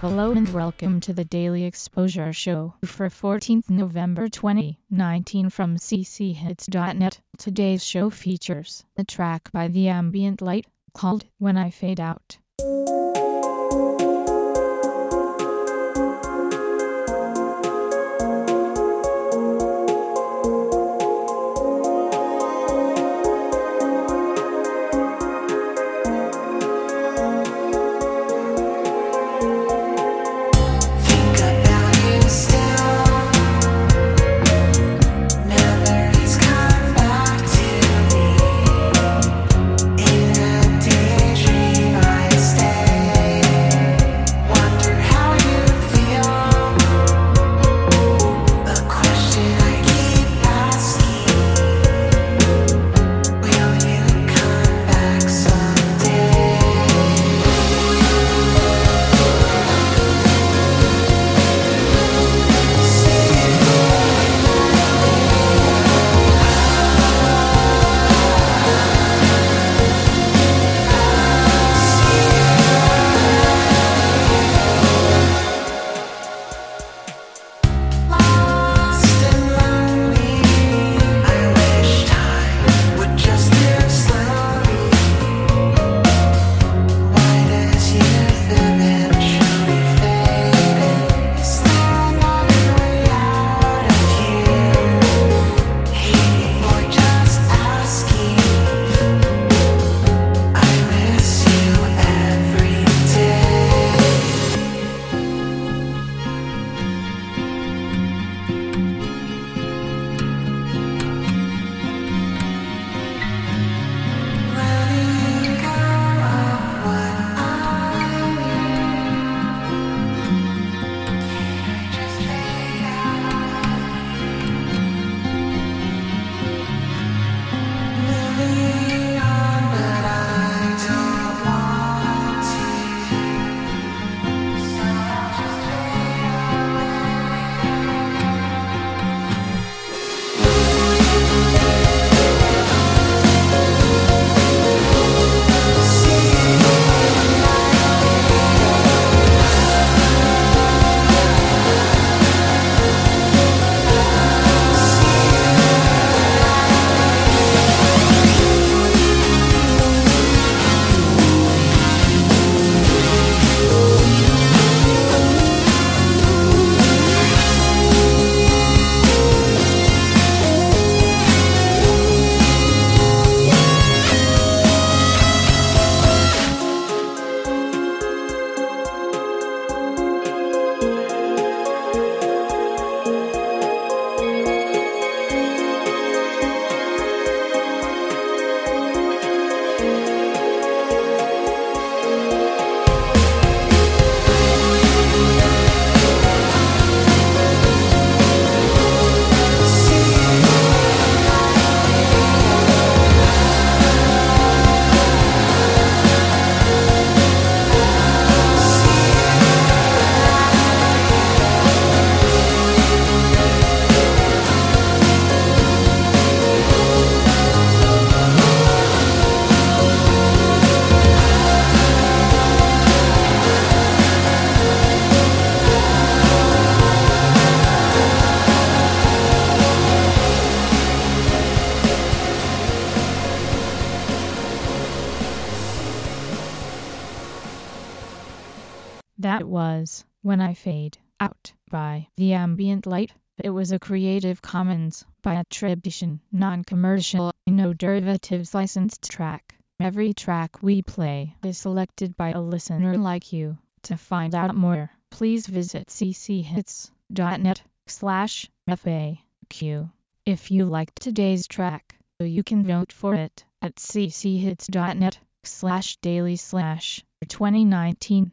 Hello and welcome to the Daily Exposure Show for 14th November 2019 from cchits.net. Today's show features a track by The Ambient Light called When I Fade Out. That was When I Fade Out by The Ambient Light. It was a Creative Commons by attribution, non-commercial, no derivatives licensed track. Every track we play is selected by a listener like you. To find out more, please visit cchits.net slash FAQ. If you liked today's track, you can vote for it at cchits.net slash daily slash 2019